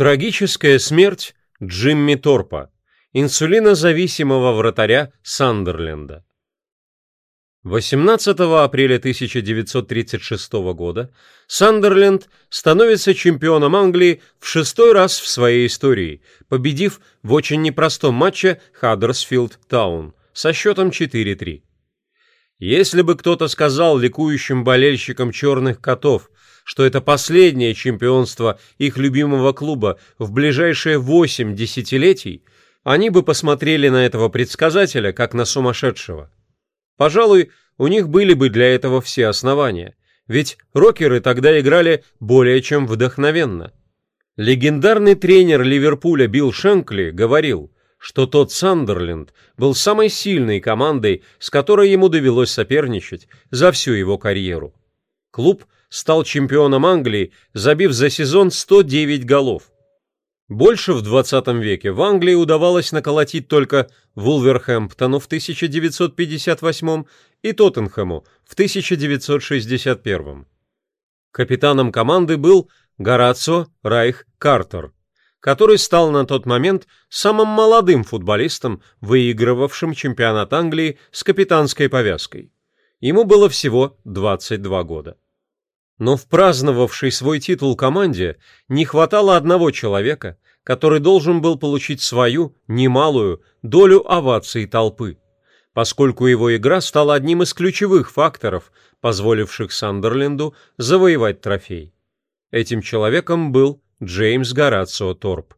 Трагическая смерть Джимми Торпа, инсулинозависимого вратаря Сандерленда. 18 апреля 1936 года Сандерленд становится чемпионом Англии в шестой раз в своей истории, победив в очень непростом матче Хаддерсфилд Таун со счетом 4-3. Если бы кто-то сказал ликующим болельщикам «Черных котов», что это последнее чемпионство их любимого клуба в ближайшие восемь десятилетий, они бы посмотрели на этого предсказателя как на сумасшедшего. Пожалуй, у них были бы для этого все основания, ведь рокеры тогда играли более чем вдохновенно. Легендарный тренер Ливерпуля Билл Шенкли говорил, что тот Сандерленд был самой сильной командой, с которой ему довелось соперничать за всю его карьеру. Клуб – стал чемпионом Англии, забив за сезон 109 голов. Больше в 20 веке в Англии удавалось наколотить только Вулверхэмптону в 1958 и Тоттенхэму в 1961. Капитаном команды был Горацио Райх Картер, который стал на тот момент самым молодым футболистом, выигрывавшим чемпионат Англии с капитанской повязкой. Ему было всего 22 года. Но в праздновавшей свой титул команде не хватало одного человека, который должен был получить свою, немалую, долю оваций толпы, поскольку его игра стала одним из ключевых факторов, позволивших Сандерленду завоевать трофей. Этим человеком был Джеймс Горацио Торп,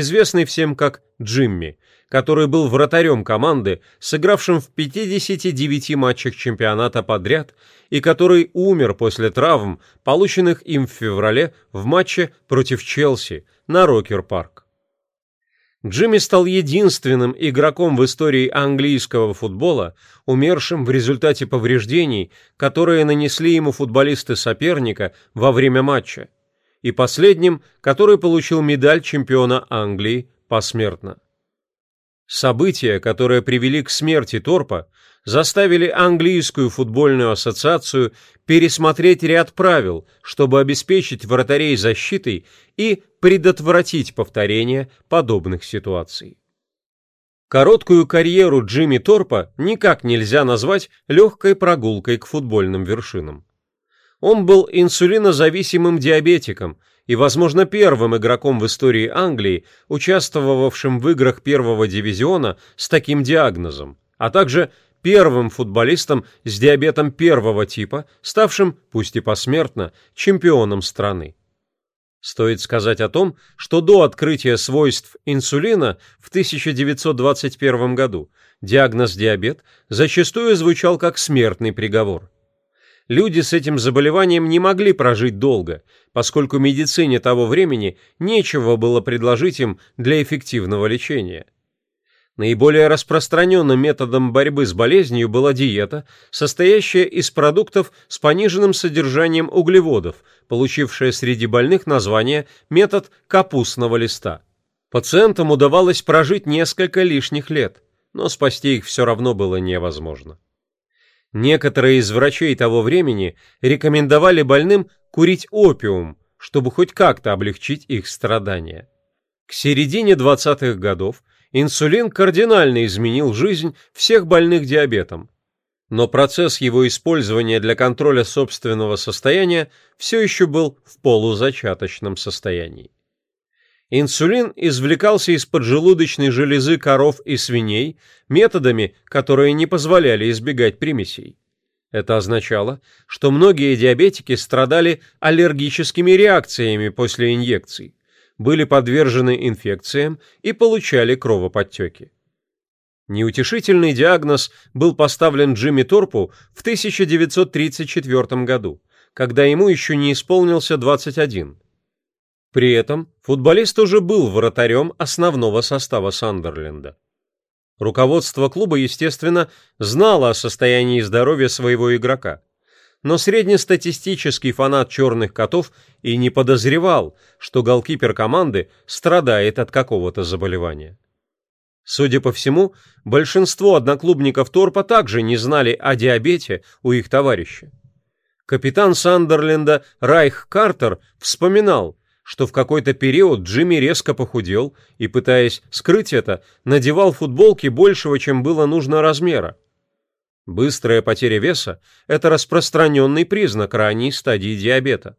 известный всем как Джимми, который был вратарем команды, сыгравшим в 59 матчах чемпионата подряд и который умер после травм, полученных им в феврале в матче против Челси на Рокер-парк. Джимми стал единственным игроком в истории английского футбола, умершим в результате повреждений, которые нанесли ему футболисты соперника во время матча, и последним, который получил медаль чемпиона Англии посмертно. События, которые привели к смерти Торпа, заставили английскую футбольную ассоциацию пересмотреть ряд правил, чтобы обеспечить вратарей защитой и предотвратить повторение подобных ситуаций. Короткую карьеру Джимми Торпа никак нельзя назвать легкой прогулкой к футбольным вершинам. Он был инсулинозависимым диабетиком и, возможно, первым игроком в истории Англии, участвовавшим в играх первого дивизиона с таким диагнозом, а также первым футболистом с диабетом первого типа, ставшим, пусть и посмертно, чемпионом страны. Стоит сказать о том, что до открытия свойств инсулина в 1921 году диагноз диабет зачастую звучал как смертный приговор люди с этим заболеванием не могли прожить долго, поскольку медицине того времени нечего было предложить им для эффективного лечения. Наиболее распространенным методом борьбы с болезнью была диета, состоящая из продуктов с пониженным содержанием углеводов, получившая среди больных название «метод капустного листа». Пациентам удавалось прожить несколько лишних лет, но спасти их все равно было невозможно. Некоторые из врачей того времени рекомендовали больным курить опиум, чтобы хоть как-то облегчить их страдания. К середине 20-х годов инсулин кардинально изменил жизнь всех больных диабетом. Но процесс его использования для контроля собственного состояния все еще был в полузачаточном состоянии. Инсулин извлекался из поджелудочной железы коров и свиней методами, которые не позволяли избегать примесей. Это означало, что многие диабетики страдали аллергическими реакциями после инъекций, были подвержены инфекциям и получали кровоподтеки. Неутешительный диагноз был поставлен Джимми Торпу в 1934 году, когда ему еще не исполнился 21. При этом футболист уже был вратарем основного состава Сандерленда. Руководство клуба, естественно, знало о состоянии здоровья своего игрока, но среднестатистический фанат «Черных котов» и не подозревал, что голкипер команды страдает от какого-то заболевания. Судя по всему, большинство одноклубников Торпа также не знали о диабете у их товарища. Капитан Сандерленда Райх Картер вспоминал, что в какой-то период Джимми резко похудел и, пытаясь скрыть это, надевал футболки большего, чем было нужно размера. Быстрая потеря веса – это распространенный признак ранней стадии диабета.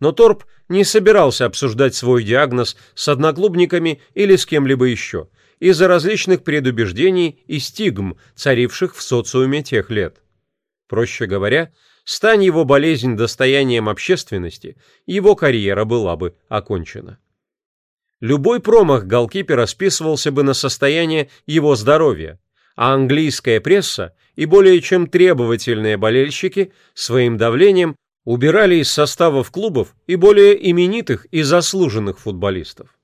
Но Торп не собирался обсуждать свой диагноз с одноклубниками или с кем-либо еще из-за различных предубеждений и стигм, царивших в социуме тех лет. Проще говоря, стань его болезнь достоянием общественности, его карьера была бы окончена. Любой промах голкипера списывался бы на состояние его здоровья, а английская пресса и более чем требовательные болельщики своим давлением убирали из составов клубов и более именитых и заслуженных футболистов.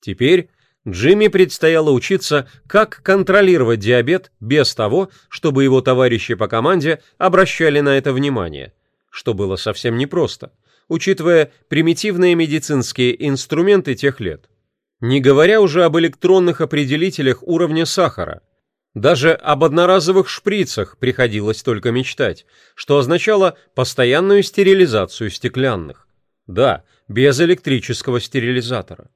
Теперь Джимми предстояло учиться, как контролировать диабет без того, чтобы его товарищи по команде обращали на это внимание, что было совсем непросто, учитывая примитивные медицинские инструменты тех лет. Не говоря уже об электронных определителях уровня сахара. Даже об одноразовых шприцах приходилось только мечтать, что означало постоянную стерилизацию стеклянных. Да, без электрического стерилизатора.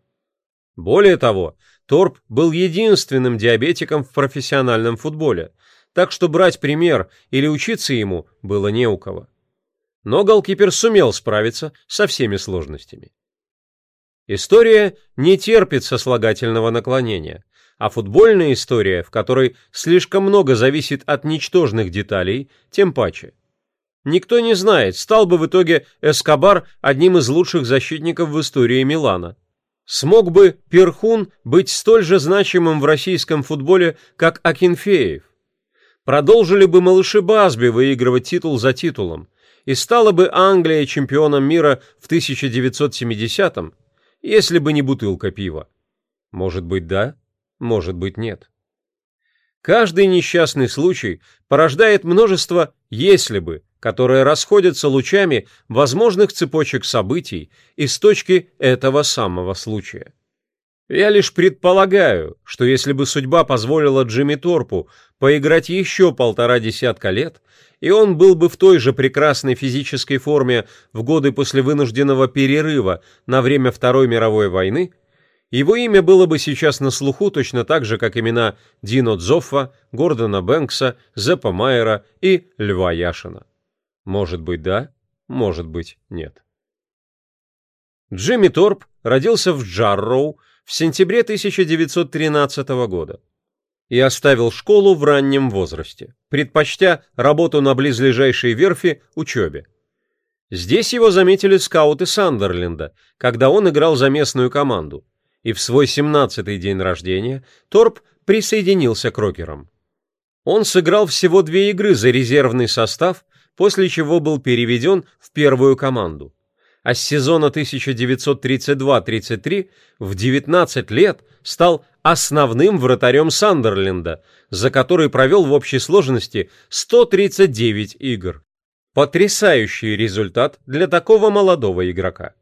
Более того, Торп был единственным диабетиком в профессиональном футболе, так что брать пример или учиться ему было не у кого. Но голкипер сумел справиться со всеми сложностями. История не терпит сослагательного наклонения, а футбольная история, в которой слишком много зависит от ничтожных деталей, тем паче. Никто не знает, стал бы в итоге Эскобар одним из лучших защитников в истории Милана – Смог бы Перхун быть столь же значимым в российском футболе, как Акинфеев? Продолжили бы малыши Басби выигрывать титул за титулом, и стала бы Англия чемпионом мира в 1970-м, если бы не бутылка пива. Может быть, да, может быть, нет. Каждый несчастный случай порождает множество «если бы», которые расходятся лучами возможных цепочек событий из точки этого самого случая. Я лишь предполагаю, что если бы судьба позволила Джимми Торпу поиграть еще полтора десятка лет, и он был бы в той же прекрасной физической форме в годы после вынужденного перерыва на время Второй мировой войны, его имя было бы сейчас на слуху точно так же, как имена Дино Дзоффа, Гордона Бэнкса, Зеппа Майера и Льва Яшина. Может быть, да, может быть, нет. Джимми Торп родился в Джарроу в сентябре 1913 года и оставил школу в раннем возрасте, предпочтя работу на близлежащей верфи учебе. Здесь его заметили скауты Сандерленда, когда он играл за местную команду, и в свой 17-й день рождения Торп присоединился к рокерам. Он сыграл всего две игры за резервный состав, после чего был переведен в первую команду. А с сезона 1932-33 в 19 лет стал основным вратарем Сандерленда, за который провел в общей сложности 139 игр. Потрясающий результат для такого молодого игрока.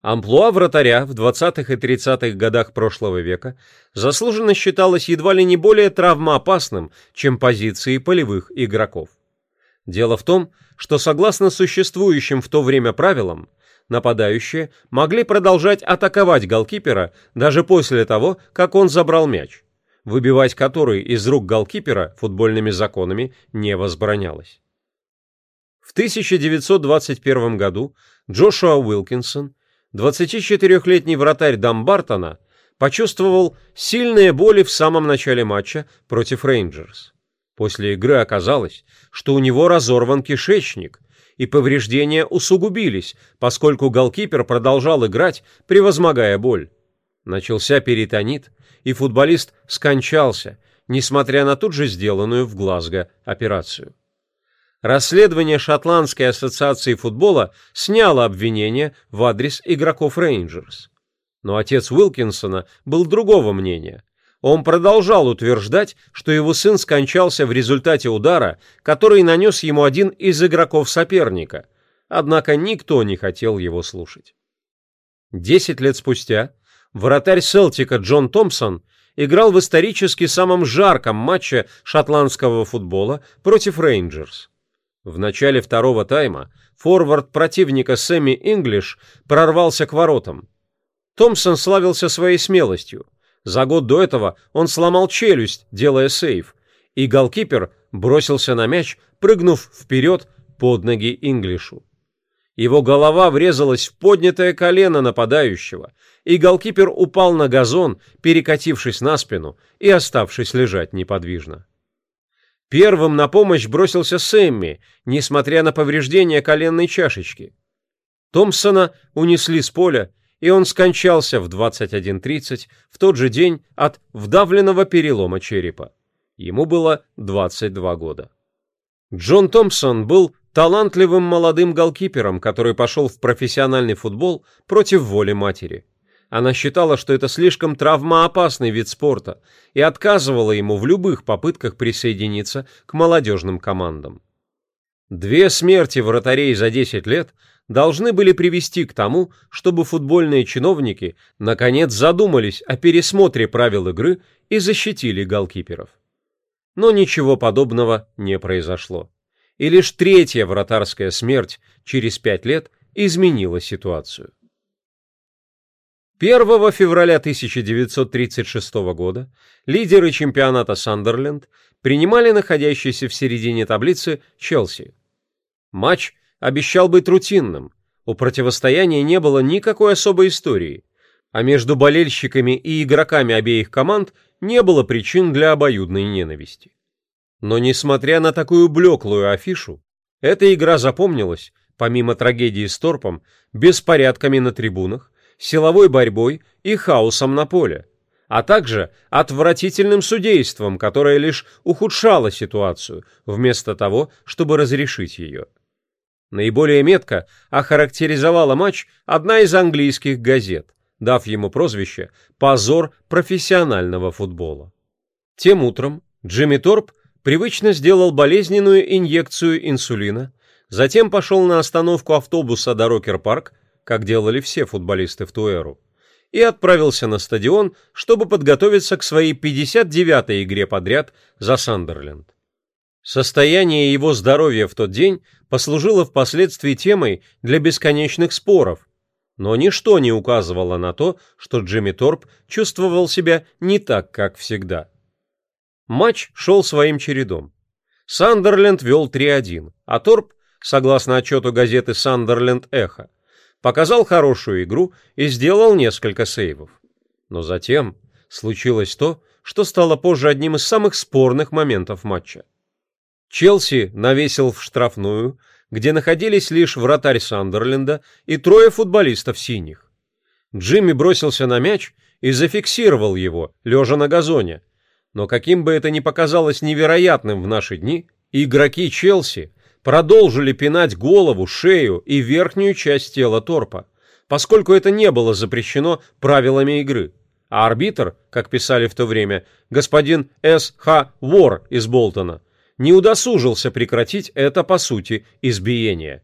Амплуа вратаря в 20-х и 30-х годах прошлого века заслуженно считалось едва ли не более травмоопасным, чем позиции полевых игроков. Дело в том, что согласно существующим в то время правилам, нападающие могли продолжать атаковать голкипера даже после того, как он забрал мяч, выбивать который из рук голкипера футбольными законами не возбранялось. В 1921 году Джошуа Уилкинсон 24-летний вратарь Дамбартона почувствовал сильные боли в самом начале матча против Рейнджерс. После игры оказалось, что у него разорван кишечник, и повреждения усугубились, поскольку голкипер продолжал играть, превозмогая боль. Начался перитонит, и футболист скончался, несмотря на тут же сделанную в Глазго операцию. Расследование Шотландской ассоциации футбола сняло обвинение в адрес игроков Рейнджерс. Но отец Уилкинсона был другого мнения. Он продолжал утверждать, что его сын скончался в результате удара, который нанес ему один из игроков соперника, однако никто не хотел его слушать. Десять лет спустя вратарь Селтика Джон Томпсон играл в исторически самом жарком матче шотландского футбола против Рейнджерс. В начале второго тайма форвард противника Сэмми Инглиш прорвался к воротам. Томпсон славился своей смелостью. За год до этого он сломал челюсть, делая сейв, и голкипер бросился на мяч, прыгнув вперед под ноги Инглишу. Его голова врезалась в поднятое колено нападающего, и голкипер упал на газон, перекатившись на спину и оставшись лежать неподвижно. Первым на помощь бросился Сэмми, несмотря на повреждения коленной чашечки. Томпсона унесли с поля, и он скончался в 21.30 в тот же день от вдавленного перелома черепа. Ему было 22 года. Джон Томпсон был талантливым молодым голкипером, который пошел в профессиональный футбол против воли матери. Она считала, что это слишком травмоопасный вид спорта и отказывала ему в любых попытках присоединиться к молодежным командам. Две смерти вратарей за 10 лет должны были привести к тому, чтобы футбольные чиновники наконец задумались о пересмотре правил игры и защитили голкиперов. Но ничего подобного не произошло. И лишь третья вратарская смерть через пять лет изменила ситуацию. 1 февраля 1936 года лидеры чемпионата Сандерленд принимали находящийся в середине таблицы Челси. Матч обещал быть рутинным, у противостояния не было никакой особой истории, а между болельщиками и игроками обеих команд не было причин для обоюдной ненависти. Но несмотря на такую блеклую афишу, эта игра запомнилась, помимо трагедии с Торпом, беспорядками на трибунах, силовой борьбой и хаосом на поле, а также отвратительным судейством, которое лишь ухудшало ситуацию, вместо того, чтобы разрешить ее. Наиболее метко охарактеризовала матч одна из английских газет, дав ему прозвище «Позор профессионального футбола». Тем утром Джимми Торп привычно сделал болезненную инъекцию инсулина, затем пошел на остановку автобуса до Рокер-парк как делали все футболисты в ту эру, и отправился на стадион, чтобы подготовиться к своей 59-й игре подряд за Сандерленд. Состояние его здоровья в тот день послужило впоследствии темой для бесконечных споров, но ничто не указывало на то, что Джимми Торп чувствовал себя не так, как всегда. Матч шел своим чередом. Сандерленд вел 3-1, а Торп, согласно отчету газеты «Сандерленд Эхо», показал хорошую игру и сделал несколько сейвов. Но затем случилось то, что стало позже одним из самых спорных моментов матча. Челси навесил в штрафную, где находились лишь вратарь Сандерленда и трое футболистов синих. Джимми бросился на мяч и зафиксировал его, лежа на газоне. Но каким бы это ни показалось невероятным в наши дни, игроки Челси продолжили пинать голову, шею и верхнюю часть тела торпа, поскольку это не было запрещено правилами игры. А арбитр, как писали в то время, господин С. Х. Вор из Болтона, не удосужился прекратить это, по сути, избиение.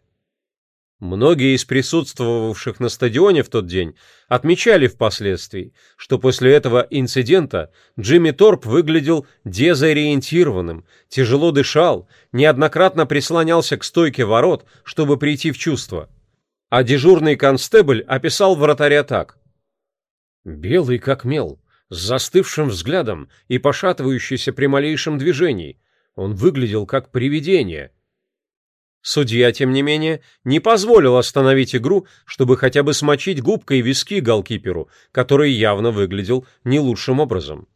Многие из присутствовавших на стадионе в тот день отмечали впоследствии, что после этого инцидента Джимми Торп выглядел дезориентированным, тяжело дышал, неоднократно прислонялся к стойке ворот, чтобы прийти в чувство. А дежурный констебль описал вратаря так. «Белый как мел, с застывшим взглядом и пошатывающийся при малейшем движении. Он выглядел как привидение». Судья, тем не менее, не позволил остановить игру, чтобы хотя бы смочить губкой виски голкиперу, который явно выглядел не лучшим образом.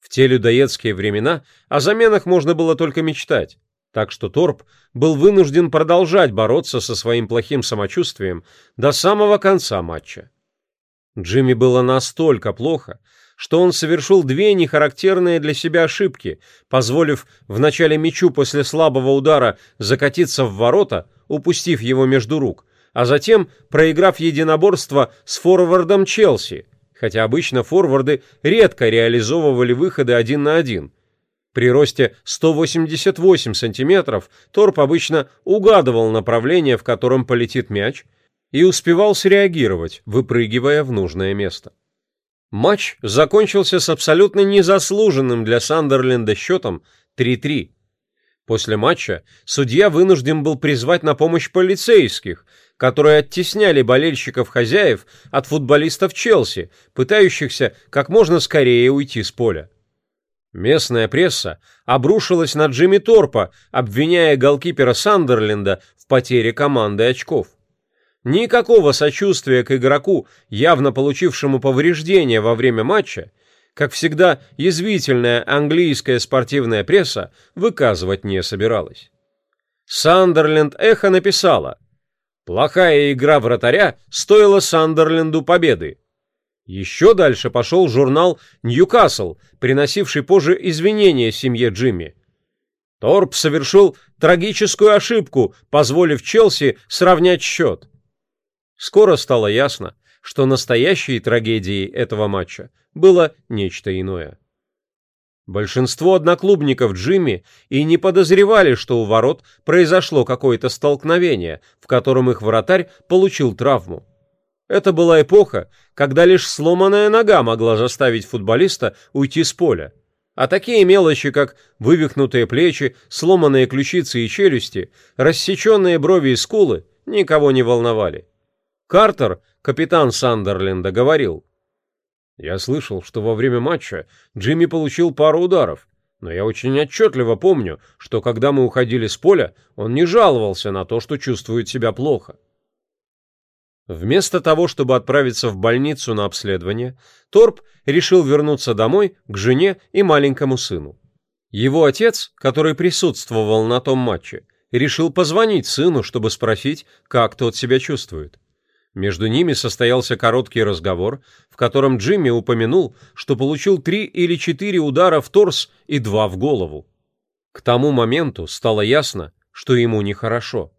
В те людоедские времена о заменах можно было только мечтать, так что Торп был вынужден продолжать бороться со своим плохим самочувствием до самого конца матча. Джимми было настолько плохо, что он совершил две нехарактерные для себя ошибки, позволив в начале мячу после слабого удара закатиться в ворота, упустив его между рук, а затем проиграв единоборство с форвардом Челси, хотя обычно форварды редко реализовывали выходы один на один. При росте 188 сантиметров Торп обычно угадывал направление, в котором полетит мяч, и успевал среагировать, выпрыгивая в нужное место. Матч закончился с абсолютно незаслуженным для Сандерленда счетом 3-3. После матча судья вынужден был призвать на помощь полицейских, которые оттесняли болельщиков-хозяев от футболистов Челси, пытающихся как можно скорее уйти с поля. Местная пресса обрушилась на Джимми Торпа, обвиняя голкипера Сандерленда в потере команды очков. Никакого сочувствия к игроку, явно получившему повреждения во время матча, как всегда, язвительная английская спортивная пресса выказывать не собиралась. Сандерленд Эхо написала «Плохая игра вратаря стоила Сандерленду победы». Еще дальше пошел журнал «Ньюкасл», приносивший позже извинения семье Джимми. Торп совершил трагическую ошибку, позволив Челси сравнять счет. Скоро стало ясно, что настоящей трагедией этого матча было нечто иное. Большинство одноклубников Джимми и не подозревали, что у ворот произошло какое-то столкновение, в котором их вратарь получил травму. Это была эпоха, когда лишь сломанная нога могла заставить футболиста уйти с поля. А такие мелочи, как вывихнутые плечи, сломанные ключицы и челюсти, рассеченные брови и скулы, никого не волновали. Картер, капитан Сандерленда, говорил, «Я слышал, что во время матча Джимми получил пару ударов, но я очень отчетливо помню, что когда мы уходили с поля, он не жаловался на то, что чувствует себя плохо». Вместо того, чтобы отправиться в больницу на обследование, Торп решил вернуться домой к жене и маленькому сыну. Его отец, который присутствовал на том матче, решил позвонить сыну, чтобы спросить, как тот себя чувствует. Между ними состоялся короткий разговор, в котором Джимми упомянул, что получил три или четыре удара в торс и два в голову. К тому моменту стало ясно, что ему нехорошо.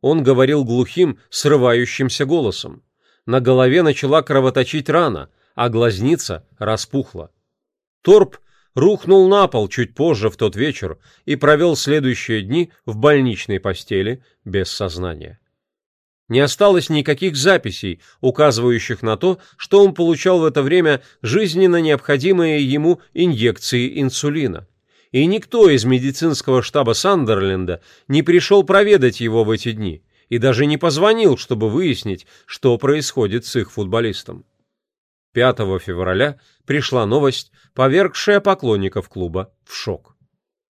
Он говорил глухим, срывающимся голосом. На голове начала кровоточить рана, а глазница распухла. Торп рухнул на пол чуть позже в тот вечер и провел следующие дни в больничной постели без сознания. Не осталось никаких записей, указывающих на то, что он получал в это время жизненно необходимые ему инъекции инсулина. И никто из медицинского штаба Сандерленда не пришел проведать его в эти дни и даже не позвонил, чтобы выяснить, что происходит с их футболистом. 5 февраля пришла новость, повергшая поклонников клуба в шок.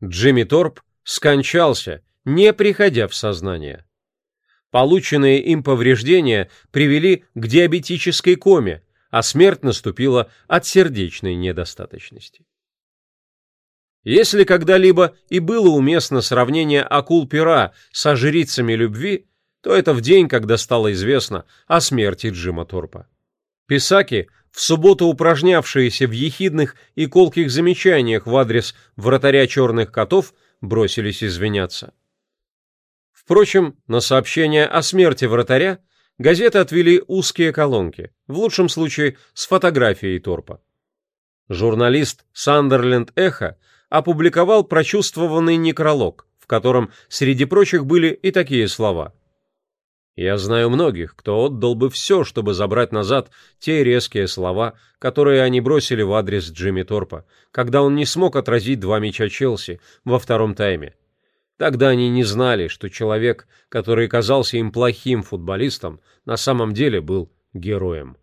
Джимми Торп скончался, не приходя в сознание. Полученные им повреждения привели к диабетической коме, а смерть наступила от сердечной недостаточности. Если когда-либо и было уместно сравнение акул-пера со жрицами любви, то это в день, когда стало известно о смерти Джима Торпа. Писаки, в субботу упражнявшиеся в ехидных и колких замечаниях в адрес вратаря черных котов, бросились извиняться. Впрочем, на сообщение о смерти вратаря газеты отвели узкие колонки, в лучшем случае с фотографией торпа. Журналист Сандерленд Эхо опубликовал прочувствованный некролог, в котором среди прочих были и такие слова. «Я знаю многих, кто отдал бы все, чтобы забрать назад те резкие слова, которые они бросили в адрес Джимми Торпа, когда он не смог отразить два мяча Челси во втором тайме. Тогда они не знали, что человек, который казался им плохим футболистом, на самом деле был героем.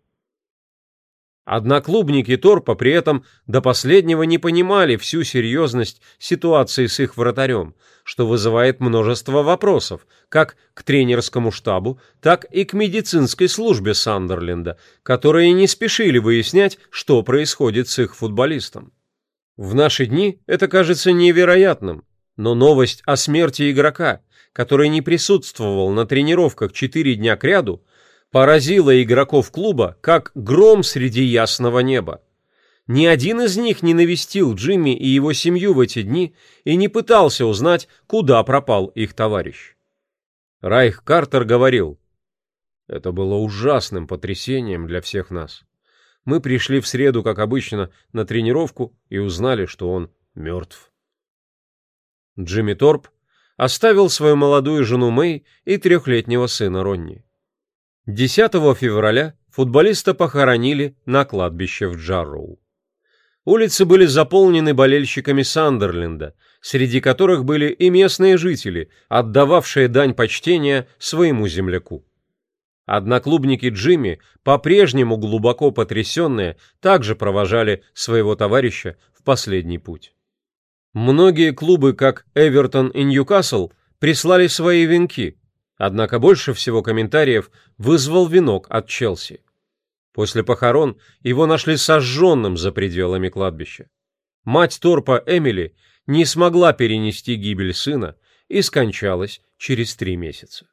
Одноклубники Торпа при этом до последнего не понимали всю серьезность ситуации с их вратарем, что вызывает множество вопросов как к тренерскому штабу, так и к медицинской службе Сандерленда, которые не спешили выяснять, что происходит с их футболистом. В наши дни это кажется невероятным, но новость о смерти игрока, который не присутствовал на тренировках четыре дня кряду, поразила игроков клуба как гром среди ясного неба. Ни один из них не навестил Джимми и его семью в эти дни и не пытался узнать, куда пропал их товарищ. Райх Картер говорил, «Это было ужасным потрясением для всех нас. Мы пришли в среду, как обычно, на тренировку и узнали, что он мертв». Джимми Торп оставил свою молодую жену Мэй и трехлетнего сына Ронни. 10 февраля футболиста похоронили на кладбище в Джарроу. Улицы были заполнены болельщиками Сандерленда, среди которых были и местные жители, отдававшие дань почтения своему земляку. Одноклубники Джимми, по-прежнему глубоко потрясенные, также провожали своего товарища в последний путь. Многие клубы, как Эвертон и Ньюкасл, прислали свои венки, однако больше всего комментариев вызвал венок от Челси. После похорон его нашли сожженным за пределами кладбища. Мать Торпа Эмили не смогла перенести гибель сына и скончалась через три месяца.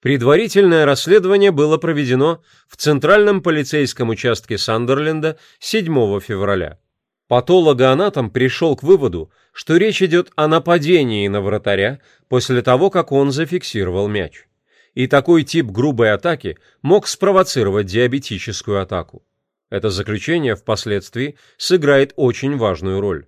Предварительное расследование было проведено в Центральном полицейском участке Сандерленда 7 февраля. Патологоанатом пришел к выводу, что речь идет о нападении на вратаря после того, как он зафиксировал мяч. И такой тип грубой атаки мог спровоцировать диабетическую атаку. Это заключение впоследствии сыграет очень важную роль.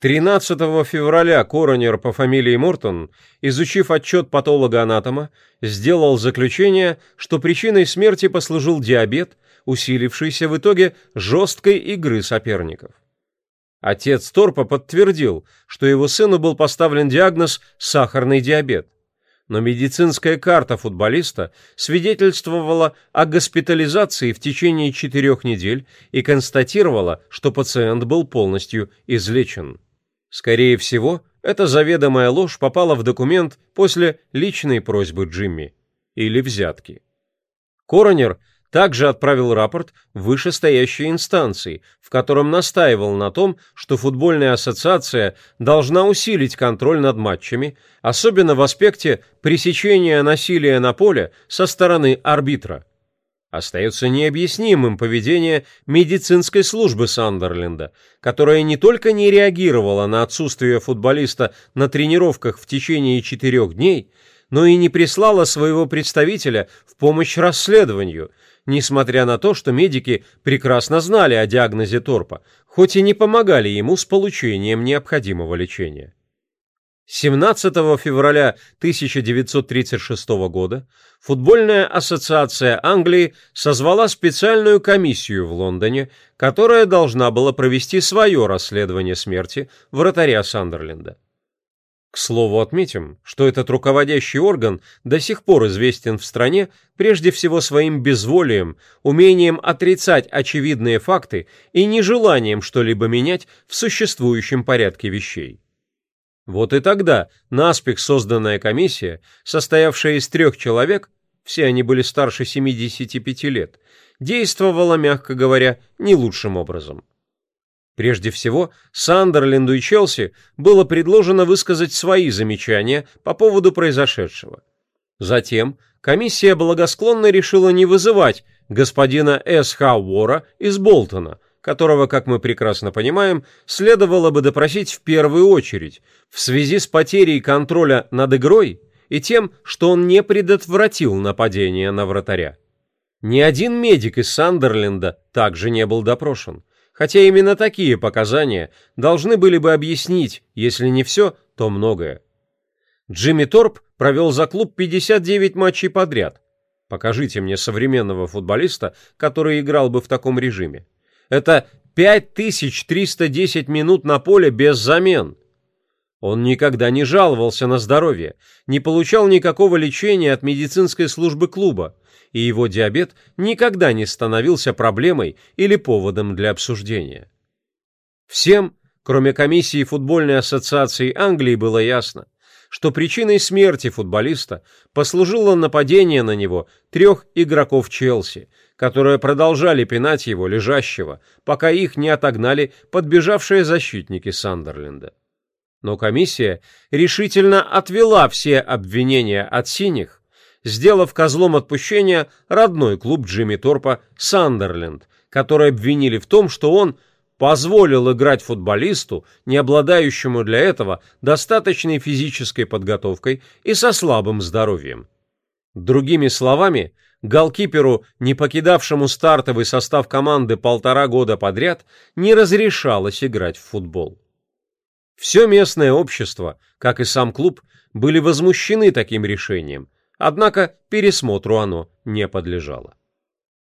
13 февраля коронер по фамилии Мортон, изучив отчет патолога-анатома, сделал заключение, что причиной смерти послужил диабет, усилившийся в итоге жесткой игры соперников. Отец Торпа подтвердил, что его сыну был поставлен диагноз «сахарный диабет», но медицинская карта футболиста свидетельствовала о госпитализации в течение четырех недель и констатировала, что пациент был полностью излечен. Скорее всего, эта заведомая ложь попала в документ после личной просьбы Джимми или взятки. Коронер также отправил рапорт в вышестоящие инстанции, в котором настаивал на том, что футбольная ассоциация должна усилить контроль над матчами, особенно в аспекте пресечения насилия на поле со стороны арбитра. Остается необъяснимым поведение медицинской службы Сандерленда, которая не только не реагировала на отсутствие футболиста на тренировках в течение четырех дней, но и не прислала своего представителя в помощь расследованию, несмотря на то, что медики прекрасно знали о диагнозе Торпа, хоть и не помогали ему с получением необходимого лечения. 17 февраля 1936 года Футбольная ассоциация Англии созвала специальную комиссию в Лондоне, которая должна была провести свое расследование смерти вратаря Сандерленда. К слову отметим, что этот руководящий орган до сих пор известен в стране прежде всего своим безволием, умением отрицать очевидные факты и нежеланием что-либо менять в существующем порядке вещей. Вот и тогда наспех созданная комиссия, состоявшая из трех человек, все они были старше 75 лет, действовала, мягко говоря, не лучшим образом. Прежде всего, Сандерленду и Челси было предложено высказать свои замечания по поводу произошедшего. Затем комиссия благосклонно решила не вызывать господина С. Х. Уора из Болтона – которого, как мы прекрасно понимаем, следовало бы допросить в первую очередь в связи с потерей контроля над игрой и тем, что он не предотвратил нападение на вратаря. Ни один медик из Сандерленда также не был допрошен, хотя именно такие показания должны были бы объяснить, если не все, то многое. Джимми Торп провел за клуб 59 матчей подряд. Покажите мне современного футболиста, который играл бы в таком режиме. Это 5310 минут на поле без замен. Он никогда не жаловался на здоровье, не получал никакого лечения от медицинской службы клуба, и его диабет никогда не становился проблемой или поводом для обсуждения. Всем, кроме комиссии футбольной ассоциации Англии, было ясно, что причиной смерти футболиста послужило нападение на него трех игроков Челси, которые продолжали пинать его лежащего, пока их не отогнали подбежавшие защитники Сандерленда. Но комиссия решительно отвела все обвинения от синих, сделав козлом отпущения родной клуб Джимми Торпа Сандерленд, который обвинили в том, что он позволил играть футболисту, не обладающему для этого достаточной физической подготовкой и со слабым здоровьем. Другими словами, голкиперу, не покидавшему стартовый состав команды полтора года подряд, не разрешалось играть в футбол. Все местное общество, как и сам клуб, были возмущены таким решением, однако пересмотру оно не подлежало.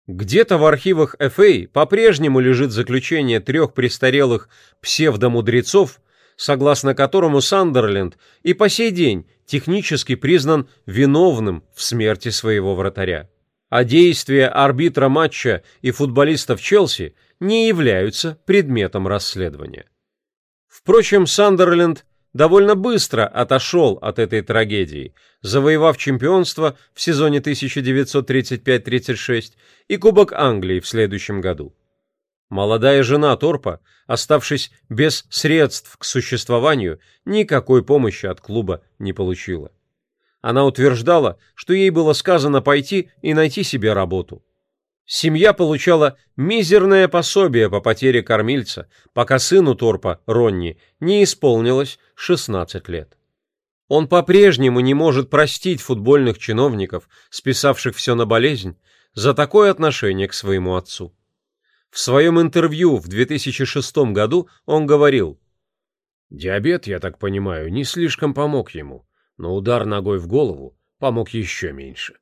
Где-то в архивах ФА по-прежнему лежит заключение трех престарелых псевдомудрецов, согласно которому Сандерленд и по сей день технически признан виновным в смерти своего вратаря. А действия арбитра матча и футболистов Челси не являются предметом расследования. Впрочем, Сандерленд довольно быстро отошел от этой трагедии, завоевав чемпионство в сезоне 1935-36 и Кубок Англии в следующем году. Молодая жена Торпа, оставшись без средств к существованию, никакой помощи от клуба не получила. Она утверждала, что ей было сказано пойти и найти себе работу. Семья получала мизерное пособие по потере кормильца, пока сыну Торпа, Ронни, не исполнилось 16 лет. Он по-прежнему не может простить футбольных чиновников, списавших все на болезнь, за такое отношение к своему отцу. В своем интервью в 2006 году он говорил, «Диабет, я так понимаю, не слишком помог ему, но удар ногой в голову помог еще меньше».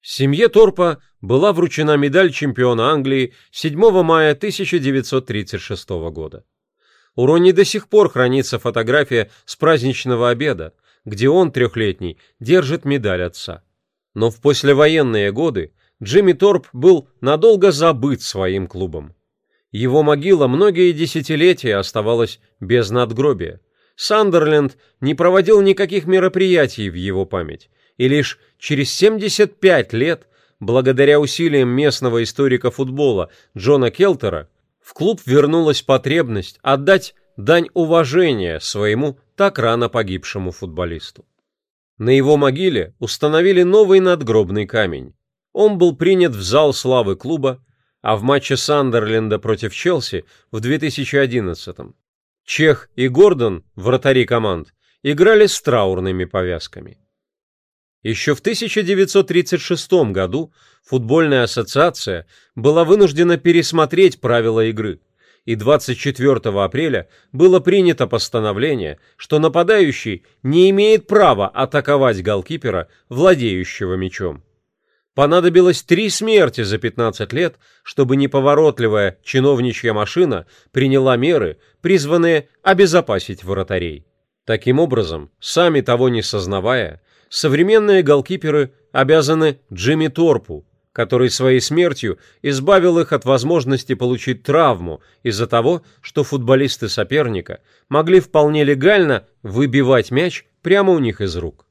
Семье Торпа была вручена медаль чемпиона Англии 7 мая 1936 года. У Ронни до сих пор хранится фотография с праздничного обеда, где он, трехлетний, держит медаль отца. Но в послевоенные годы Джимми Торп был надолго забыт своим клубом. Его могила многие десятилетия оставалась без надгробия. Сандерленд не проводил никаких мероприятий в его память, и лишь через 75 лет, благодаря усилиям местного историка футбола Джона Келтера, в клуб вернулась потребность отдать дань уважения своему так рано погибшему футболисту. На его могиле установили новый надгробный камень. Он был принят в зал славы клуба, а в матче Сандерленда против Челси в 2011-м Чех и Гордон, вратари команд, играли с траурными повязками. Еще в 1936 году футбольная ассоциация была вынуждена пересмотреть правила игры, и 24 апреля было принято постановление, что нападающий не имеет права атаковать голкипера, владеющего мячом. Понадобилось три смерти за 15 лет, чтобы неповоротливая чиновничья машина приняла меры, призванные обезопасить вратарей. Таким образом, сами того не сознавая, современные голкиперы обязаны Джимми Торпу, который своей смертью избавил их от возможности получить травму из-за того, что футболисты соперника могли вполне легально выбивать мяч прямо у них из рук.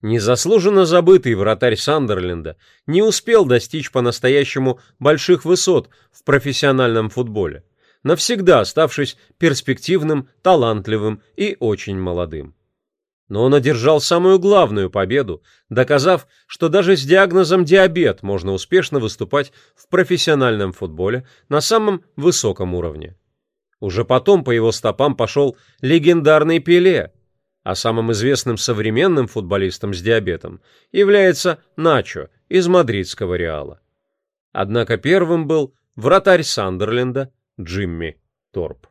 Незаслуженно забытый вратарь Сандерленда не успел достичь по-настоящему больших высот в профессиональном футболе, навсегда оставшись перспективным, талантливым и очень молодым но он одержал самую главную победу, доказав, что даже с диагнозом диабет можно успешно выступать в профессиональном футболе на самом высоком уровне. Уже потом по его стопам пошел легендарный Пеле, а самым известным современным футболистом с диабетом является Начо из мадридского Реала. Однако первым был вратарь Сандерленда Джимми Торп.